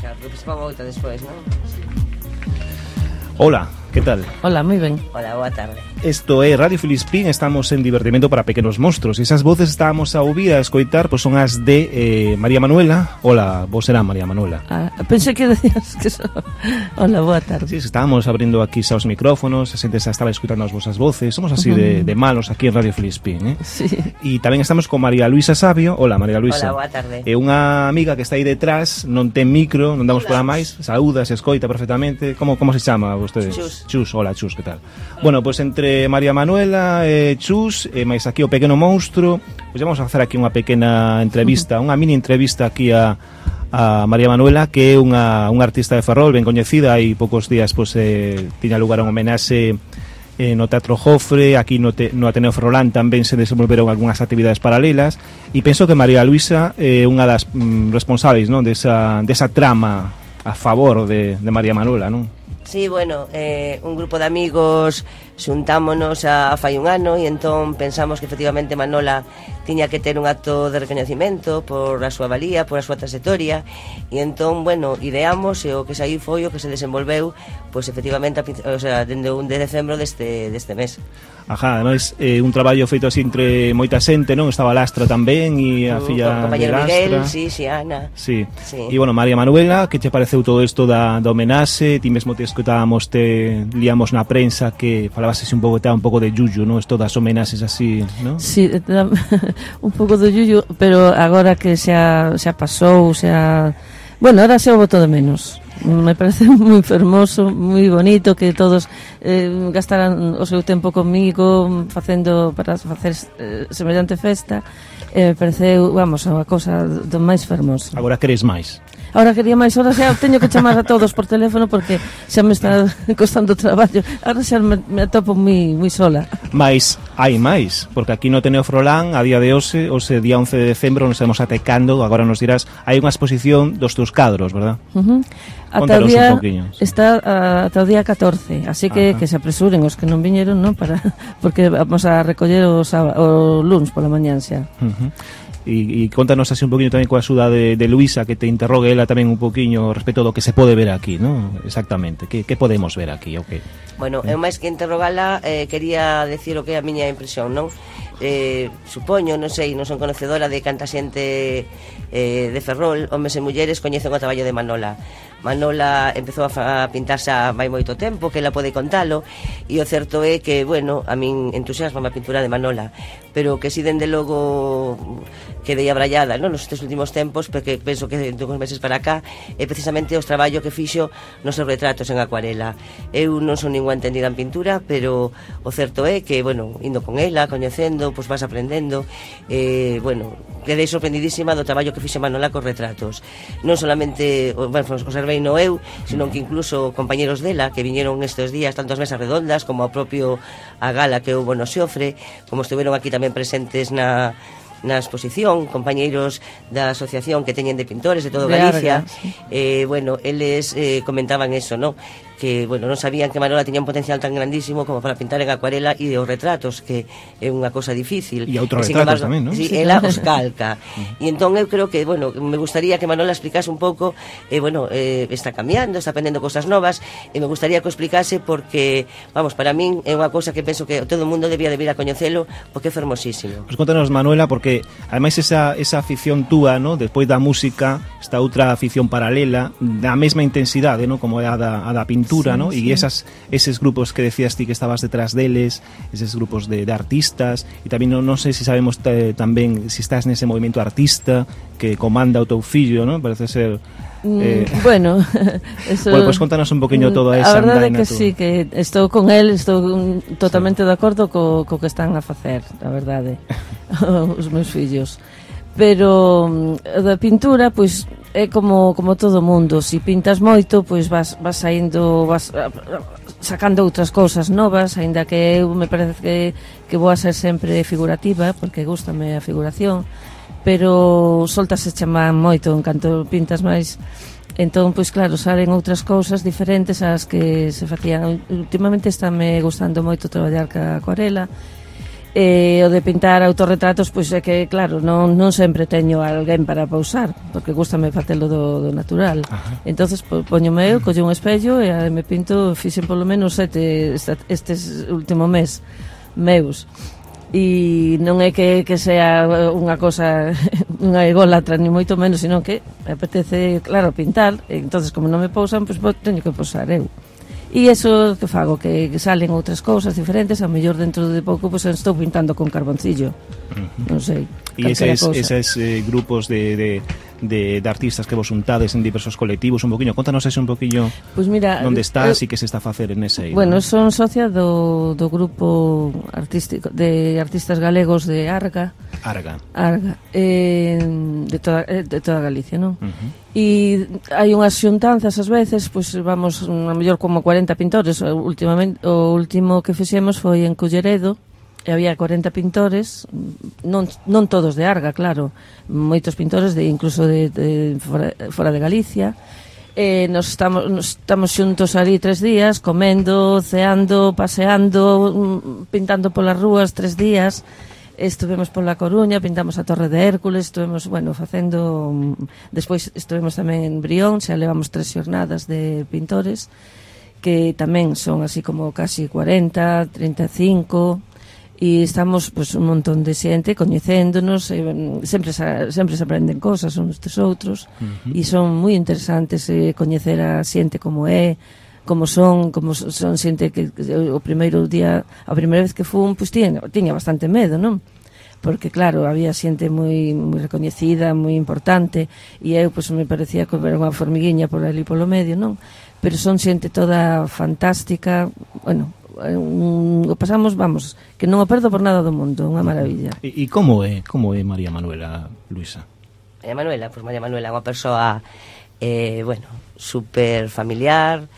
Claro, que después, ¿no? Sí. Hola, Que tal? Hola, moi ben. Hola, boa tarde. Isto é Radio Filispín, estamos en divertimento para pequenos monstruos. E esas voces estábamos a ouvir, a escoitar, pois son as de eh, María Manuela. Hola, vos será María Manuela. Ah, pensei que decías que son... Hola, boa tarde. Sí, estábamos abrindo aquí xa os micrófonos, a xente xa estaba escutando as vosas voces. Somos así uh -huh. de, de malos aquí en Radio Filispín, eh? Sí. E tamén estamos con María Luisa Sabio. Hola, María Luisa. Hola, boa tarde. É unha amiga que está aí detrás, non ten micro, non damos para máis, saúdas, escoita perfectamente. Como, como se chama vostedes? Xus. Chus. Chus, hola Chus, que tal? Bueno, pois pues entre María Manuela e Chus, e máis aquí o pequeno monstro, pois pues vamos a facer aquí unha pequena entrevista, unha mini entrevista aquí a, a María Manuela que é unha, unha artista de Ferrol ben coñecida hai poucos días pois, eh, tiña lugar un homenaxe eh, no Teatro Jofre, aquí no, te, no Ateneo Ferrolán tamén se desenvolveron algunhas actividades paralelas e penso que María Luisa é eh, unha das mm, responsáveis non? Desa, desa trama a favor de, de María Manuela non? Sí, bueno, eh, un grupo de amigos xuntámonos a, a fai un ano e entón pensamos que efectivamente Manola tiña que ter un acto de recoñecimento por a súa valía, por a súa trayectoria e entón, bueno, ideamos e o que saí foi o que se desenvolveu pois efectivamente, a, o sea, dende un de decembro deste, deste mes Ajá, ademais, é eh, un traballo feito así entre moita xente, non? Estaba Lastra tamén e a filla de Lastra Miguel, sí, sí, Ana sí. sí. E bueno, María Manuela, que che pareceu todo isto da, da homenaxe? Ti mesmo te escutábamos, te liamos na prensa que falaba falabas así un pouco, un pouco de Yuyu, non? Isto das homenaxes así, non? Sí, un pouco de Yuyu, pero agora que xa, xa pasou, xa... Bueno, ahora xa o voto de menos me parece moi fermoso, moi bonito que todos eh, gastaran o seu tempo comigo facendo para facer eh, semellante festa. Eh, pareceu, vamos, unha cosa do máis fermoso. Agora crees máis? Ahora quería máis horas e teño que chamar a todos por teléfono porque xa me está costando traballo. Ahora xa me, me atopo moi, moi sola. Mais hai máis, porque aquí no Teneo Frolán a día de hoxe, hoxe día 11 de decembro, nos estamos atecando, agora nos dirás, hai unha exposición dos teus cadros, verdad? Uh -huh. Ata o día está uh, ata o día 14, así que Ajá. que se apresuren os que non viñeron, non, para porque vamos a recoller os o luns pola mañán xa. Uh -huh e, e contanos así un poquinho tamén coa axuda de, de Luisa que te interrogue ela tamén un poquinho respecto do que se pode ver aquí, non? Exactamente, que, que podemos ver aquí, o que... Bueno, eh. eu máis que interrogala eh, quería decir o que é a miña impresión, non? Eh, supoño, non sei, non son conocedora de canta xente eh, de Ferrol, homes e mulleres coñecen o traballo de Manola. Manola empezou a, a pintarse vai moito tempo, que ela pode contalo, e o certo é que, bueno, a min entusiasma a pintura de Manola, pero que si dende logo quedei abrallada non? nos estes últimos tempos, porque penso que de uns meses para cá, é precisamente os traballo que fixo nos seus retratos en acuarela. Eu non son ninguna entendida en pintura, pero o certo é que, bueno, indo con ela, coñecendo, pois vas aprendendo, eh, bueno, quedei sorprendidísima do traballo que fixe Manola cos retratos. Non solamente, bueno, observei no eu, senón que incluso compañeros dela que viñeron estes días, tanto as mesas redondas como ao propio a gala que houve no Xofre, como estiveron aquí tamén presentes na na exposición, compañeiros da asociación que teñen de pintores de todo de Galicia. Arga, sí. Eh, bueno, eles eh, comentaban eso, ¿no? que, bueno, non sabían que Manola tiña un potencial tan grandísimo como para pintar en acuarela e os retratos, que é unha cosa difícil. E outros retratos embargo, tamén, non? Sí, sí, ela os calca. e entón eu creo que, bueno, me gustaría que Manola explicase un pouco, eh, bueno, eh, está cambiando, está aprendendo cosas novas, e me gustaría que o explicase porque, vamos, para min é unha cosa que penso que todo o mundo debía de vir a coñecelo porque é fermosísimo. Pues contanos, Manuela, porque ademais esa, esa afición túa, ¿no? despois da música, esta outra afición paralela, da mesma intensidade, ¿no? como é a da, a da pintura, Sí, ¿no? sí. e esas, eses grupos que decías ti que estabas detrás deles, eses grupos de, de artistas, e tamén non, non sei se sabemos tamén si estás nese movimento artista que comanda o teu fillo, ¿no? parece ser... Mm, eh, bueno, eso, bueno, pues contanos un poquinho toda esa A verdade é que tú. sí, que estou con el, estou totalmente sí. de acordo co, co que están a facer, a verdade, eh, os meus fillos. Pero mm, da pintura, pois é como como todo mundo, se si pintas moito, pois vas vas saindo, vas ah, sacando outras cousas novas, aínda que eu me parece que que vou a ser sempre figurativa, porque gustame a figuración pero soltase chaman moito en canto pintas máis entón, pois claro, salen outras cousas diferentes ás que se facían. Últimamente estáme gustando moito traballar ca acuarela e o de pintar autorretratos pois é que, claro, non, non sempre teño alguén para pausar porque gustame facelo do, do natural. Ajá. entonces po, poñome eu, mm. collo un espello e me pinto, fixen polo menos sete estes último mes meus e non é que, que sea unha cosa unha ególatra, ni moito menos, sino que me apetece, claro, pintar, e entonces como non me pousan, pois pues, teño que posar eu. E eso que fago, que salen outras cousas diferentes, a mellor dentro de pouco pois pues, estou pintando con carboncillo. Uh -huh. Non sei. E eses, eses eh, grupos de, de de, de artistas que vos untades en diversos colectivos un poquinho contanos ese un poquinho pues mira, onde eh, estás eh, e que se está a facer en ese Bueno, ¿no? son socia do, do grupo artístico de artistas galegos de Arga. Arga. Arga eh, de, toda, eh, de toda Galicia, non? Uh -huh e hai unhas xuntanzas ás veces, pois vamos a mellor como 40 pintores, o, últimamente o último que fixemos foi en Culleredo, e había 40 pintores, non, non todos de Arga, claro, moitos pintores de incluso de, de fora, fora de Galicia. Eh, nos estamos nos estamos xuntos ali tres días, comendo, ceando, paseando, mm, pintando polas rúas tres días. Estuvemos pola Coruña, pintamos a Torre de Hércules, estuvemos, bueno, facendo mm, despois estuvemos tamén en Brión, xa levamos tres xornadas de pintores que tamén son así como casi 40, 35 e estamos pois, un montón de xente coñecéndonos e, sempre sempre se aprenden cosas uns dos outros uh -huh. e son moi interesantes eh, coñecer a xente como é como son, como son xente que, que o primeiro día, a primeira vez que fun, pois tiña, tiña bastante medo, non? porque claro, había xente moi moi recoñecida, moi importante e eu pois me parecía que era unha formiguiña por ali polo medio, non? Pero son xente toda fantástica, bueno, un, o pasamos, vamos, que non o perdo por nada do mundo, unha maravilla. E, e como é, como é María Manuela Luisa? María Manuela, pois pues María Manuela é unha persoa eh, bueno, super familiar,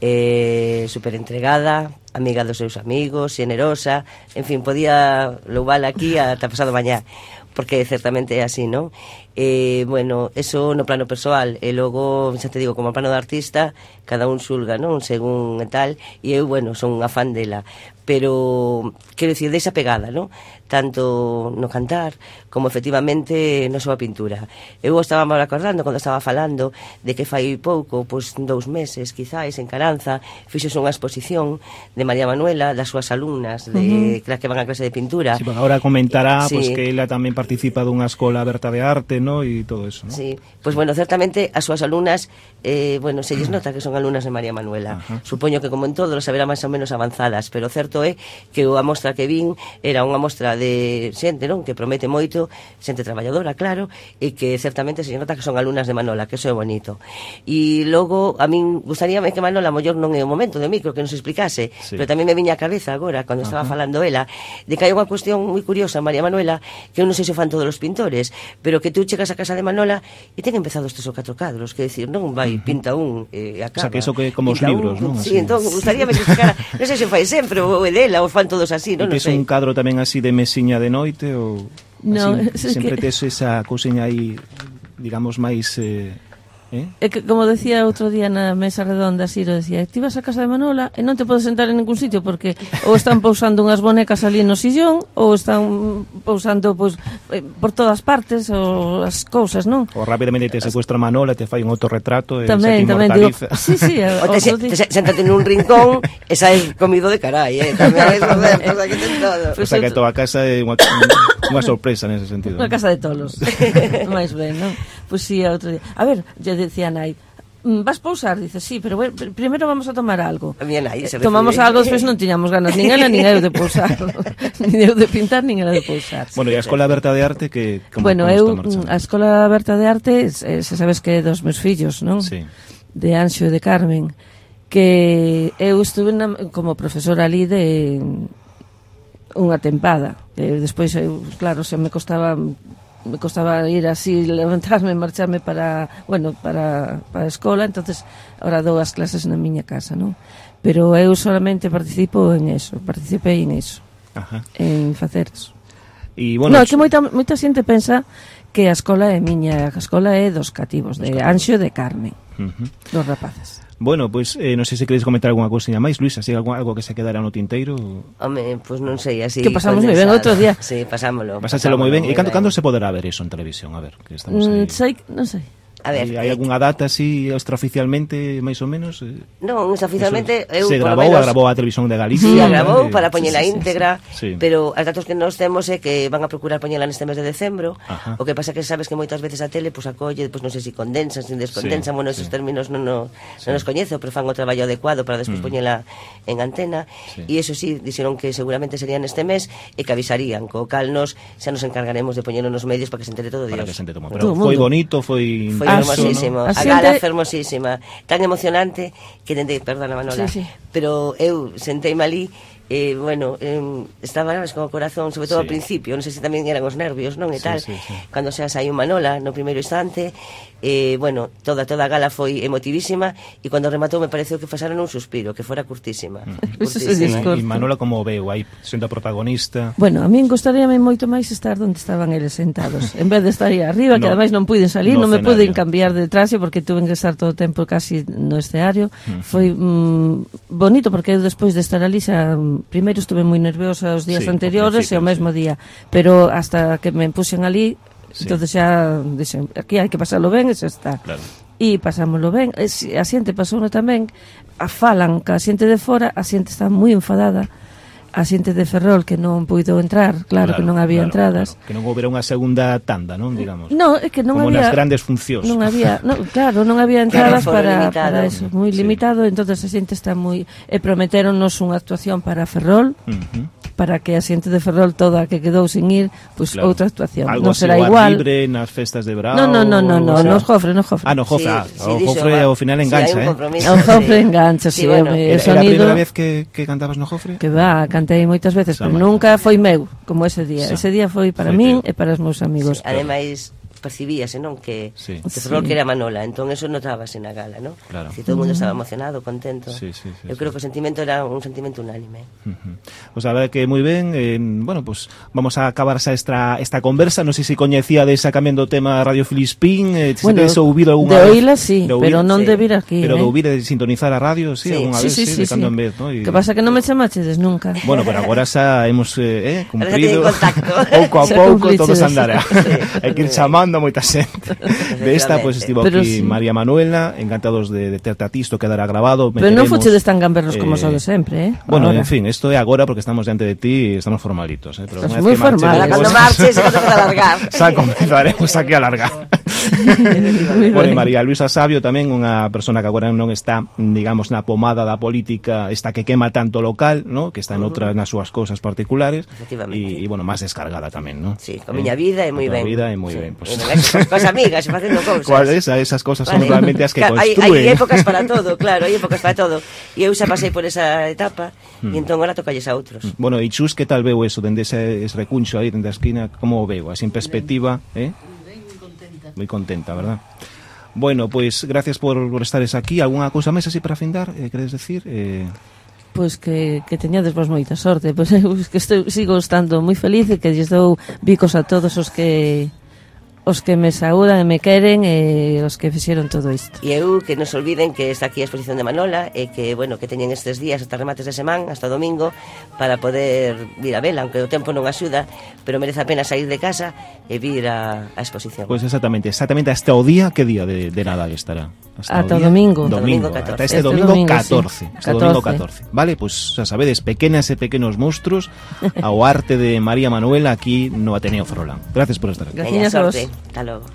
eh, super entregada, amiga dos seus amigos, xenerosa, en fin, podía louvar aquí ata pasado mañá, porque certamente é así, non? Eh, bueno, eso no plano persoal, e logo, xa te digo, como plano de artista, cada un xulga, non? Según e tal, e eu, bueno, son unha fan dela, pero, quero dicir, desa pegada, non? Tanto no cantar, como efectivamente na súa pintura. Eu estaba mal acordando cando estaba falando de que fai pouco, pois dous meses, quizáis, en Caranza, fixos unha exposición de María Manuela, das súas alumnas de, uh -huh. que van a clase de pintura. Sí, eh, pues agora comentará sí. pues, que ela tamén participa dunha escola aberta de arte, ¿no? E todo eso, ¿no? Sí, pois pues, bueno, certamente as súas alumnas eh, bueno, se lles nota que son alumnas de María Manuela. Uh -huh. Supoño que como en todos saberá máis ou menos avanzadas, pero certo é que a mostra que vin era unha mostra de xente, non? Que promete moito, xente traballadora, claro, e que certamente se nota que son alumnas de Manola, que eso é bonito. E logo a min gustaríame que Manola Mollor non é o momento de micro que nos explicase, sí pero tamén me viña a cabeza agora, cando estaba Ajá. falando ela, de que hai unha cuestión moi curiosa, María Manuela, que eu non sei se fan todos os pintores, pero que tú chegas a casa de Manola e ten empezado estes ou catro cadros, que decir, non vai, pinta un e eh, acaba. O sea, que iso que como os libros, non? Sí, entón, gustaríame que ficara, non sei se fai sempre, ou é dela ou fan todos así, non, non sei. un cadro tamén así de mesiña de noite, ou... No, así, sempre que... tes esa cousiña aí digamos máis eh, Eh? É que, como decía outro día na mesa redonda, Siro decía, ti vas a casa de Manola e non te podes sentar en ningún sitio porque ou están pousando unhas bonecas ali no sillón ou están pousando pois, eh, por todas partes ou as cousas, non? Ou rapidamente te secuestra Manola te fai un autorretrato e tamén, se tamén, digo, sí, sí, eh, o, o te, se, te, sentate nun rincón e saes comido de carai, eh? Tamén hai cosas que ten todo. Pues o sea que a toda casa é unha, unha sorpresa nese sentido. Unha casa de tolos. máis ben, non? pues sí, outro día. A ver, lle decía nai, mm, vas pousar? Dice, sí, pero bueno, primeiro vamos a tomar algo. A miña nai se eh, Tomamos algo, despois non tiñamos ganas nin ela, nin eu de pousar. nin eu de pintar, nin ela de pousar. Bueno, e a Escola Aberta de Arte que... Como, bueno, como eu, mm, a Escola Aberta de Arte, eh, se sabes que é dos meus fillos, non? Sí. De Anxo e de Carmen, que eu estuve na, como profesora ali de unha tempada. Eu despois, eu, claro, se me costaba me costaba ir así, levantarme, marcharme para, bueno, para, para a escola, entonces ahora dou as clases na miña casa, non? Pero eu solamente participo en eso, participei en eso, Ajá. en facer eso. E, bueno, no, es... que moita, moita xente pensa que a escola é miña, a escola é dos cativos, dos de cativos. Anxo de Carmen, uh -huh. dos rapaces. Bueno, pois pues, eh, non sei se queres comentar algunha cousinha máis, Luisa, se algo, algo que se quedara no tinteiro. Home, pois pues non sei, así Que pasamos moi ben outro día. Sí, pasámolo. Pasáselo moi ben. E cando, cando se poderá ver iso en televisión? A ver, que estamos aí. Mm, sei, non sei. A ver, hai algunha data así extraoficialmente, máis ou menos? Eh, non, extraoficialmente eu se grabou, menos, agravou a televisión de Galicia. Sí, agravou ¿no? para poñela sí, sí, íntegra, sí, sí. pero os datos que nós temos é que van a procurar poñela neste mes de decembro. Ajá. O que pasa que sabes que moitas veces a tele pues, acolle, pues, non sei se condensan, se descondensan, sí, bueno, esos sí. términos non, non, sí. non os coñezo, pero fan o traballo adecuado para despois mm. poñela en antena sí. e eso sí, dixeron que seguramente serían este mes e que avisarían, co cal nos xa nos encargaremos de poñelo nos medios para que se entere todo Dios. Para que se entere todo. Pero foi bonito, foi foi ah, Acalazo, hermosísimo, ¿no? Acalazo hermosísima. Tan emocionante que tentei, perdona Manola, sí, sí. pero eu sentei malí eh, bueno, eh, estabas con o corazón, sobre todo sí. ao principio, non sei se tamén eran os nervios, non, e sí, tal, sí, sí. cando xa saiu Manola no primeiro instante, eh, bueno, toda toda a gala foi emotivísima e cando rematou me pareceu que pasaron un suspiro, que fora curtísima. Mm. Curtísima. E Manola como veu aí sendo a protagonista. Bueno, a min gustaríame moito máis estar onde estaban eles sentados, en vez de estar aí arriba, no, que ademais non puiden salir, no non me cenario. puden cambiar de traxe porque tuven que estar todo o tempo casi no escenario. Mm. Foi mm, bonito porque eu despois de estar ali xa mm, primeiro estuve moi nerviosa os días sí, anteriores e o mesmo sí. día, pero hasta que me puxen ali, sí. entonces xa dixen, aquí hai que pasarlo ben e xa está. Claro. E pasámoslo ben. E, a xente pasou tamén, a falan ca a xente de fora, a xente está moi enfadada, a xente de Ferrol que non puido entrar, claro, claro que non había claro, entradas. Claro, que non houbera unha segunda tanda, non, digamos. No, é que non Como había nas grandes funcións. Non había, no, claro, non había entradas para limitado. para eso, mm, moi limitado, sí. entonces a xente está moi e prometéronnos unha actuación para Ferrol. Uh -huh para que a xente de Ferrol toda que quedou sin ir, pois claro. outra actuación. Algo non será igual. libre nas festas de Brao. No, no, no, no, no, o sea... no jofre, no jofre. Ah, no jofre, sí, ah, sí, o jofre ao final engancha, eh. sí, eh. O jofre engancha, sí, sí bueno. Era, era a primeira vez que, que cantabas no jofre? Que va, cantei moitas veces, pero nunca foi meu como ese día. Ese día foi para min e para os meus amigos. Sí, ademais, percibíase, non? Que, sí. que Ferrol sí. que era Manola, entón eso notábase na gala, non? Claro. Si todo o mundo mm. estaba emocionado, contento. Sí, sí, sí, Eu sí, creo sí. que o sentimento era un sentimento unánime. Uh -huh. O sea, que moi ben, eh, bueno, pues vamos a acabar xa esta, esta conversa, non sei sé si se coñecíades esa cambiando o tema Radio Filispín, eh, bueno, tedes ouvido algunha de oíla, sí, de pero non sí. de vir aquí, Pero eh? de ouvir de sintonizar a radio, sí, sí. algunha sí, vez, sí, sí, sí, de cando sí. en vez, ¿no? Y... Que pasa que non me chamachedes nunca. Bueno, pero agora xa hemos eh, eh cumprido pouco a pouco todo se andará. Hai que ir chamando a moita xente. De esta, pois, pues, estivo Pero aquí sí. María Manuela, encantados de, de terte a ti, isto quedará grabado. Pero non fuchedes tan gamberros eh, como son de sempre, eh? Bueno, ahora. en fin, isto é agora porque estamos diante de ti e estamos formalitos. Eh? Pero Estás moi formal. Marche, cando marches, cando vas alargar. Xa comenzaremos aquí a alargar. bueno, María Luisa Sabio tamén unha persona que agora non está, digamos, na pomada da política, esta que quema tanto local, ¿no? que está en outras nas súas cousas particulares e, bueno, máis descargada tamén, ¿no? Sí, con miña eh, vida e moi ben. Vida e moi sí. ben, pues cousas amigas facendo cousas. Cual esa, esas cousas vale. son realmente as que claro, construen. Hai, hai épocas para todo, claro, hai épocas para todo. E eu xa pasei por esa etapa mm. e entón agora tocalles a outros. Hmm. Bueno, e Chus, que tal veu eso dende ese, ese recuncho aí dende a esquina? Como o veu? Así en perspectiva, ben, eh? Ben contenta. Moi contenta, verdad? Bueno, pois pues, gracias por, por estares aquí. Alguna cousa máis así para afindar, eh, queres decir? Eh pois que, que teñades vos moita sorte pois eu que estou, sigo estando moi feliz e que lles dou bicos a todos os que os que me saúdan e me queren e os que fixeron todo isto. E eu que non se olviden que está aquí a exposición de Manola e que, bueno, que teñen estes días hasta remates de semana, hasta domingo, para poder vir a vela, aunque o tempo non axuda, pero merece a pena sair de casa e vir a, a exposición. Pois pues exactamente, exactamente hasta o día, que día de, de Nadal estará? Hasta ata o domingo. domingo. Eh, domingo hasta este, este domingo, domingo 14. Sí. Hasta 14. domingo 14. Vale, pois, pues, xa sabedes, pequenas e pequenos monstruos ao arte de María Manuela aquí no Ateneo Frolán. Gracias por estar aquí. Gracias a vos. Hasta luego.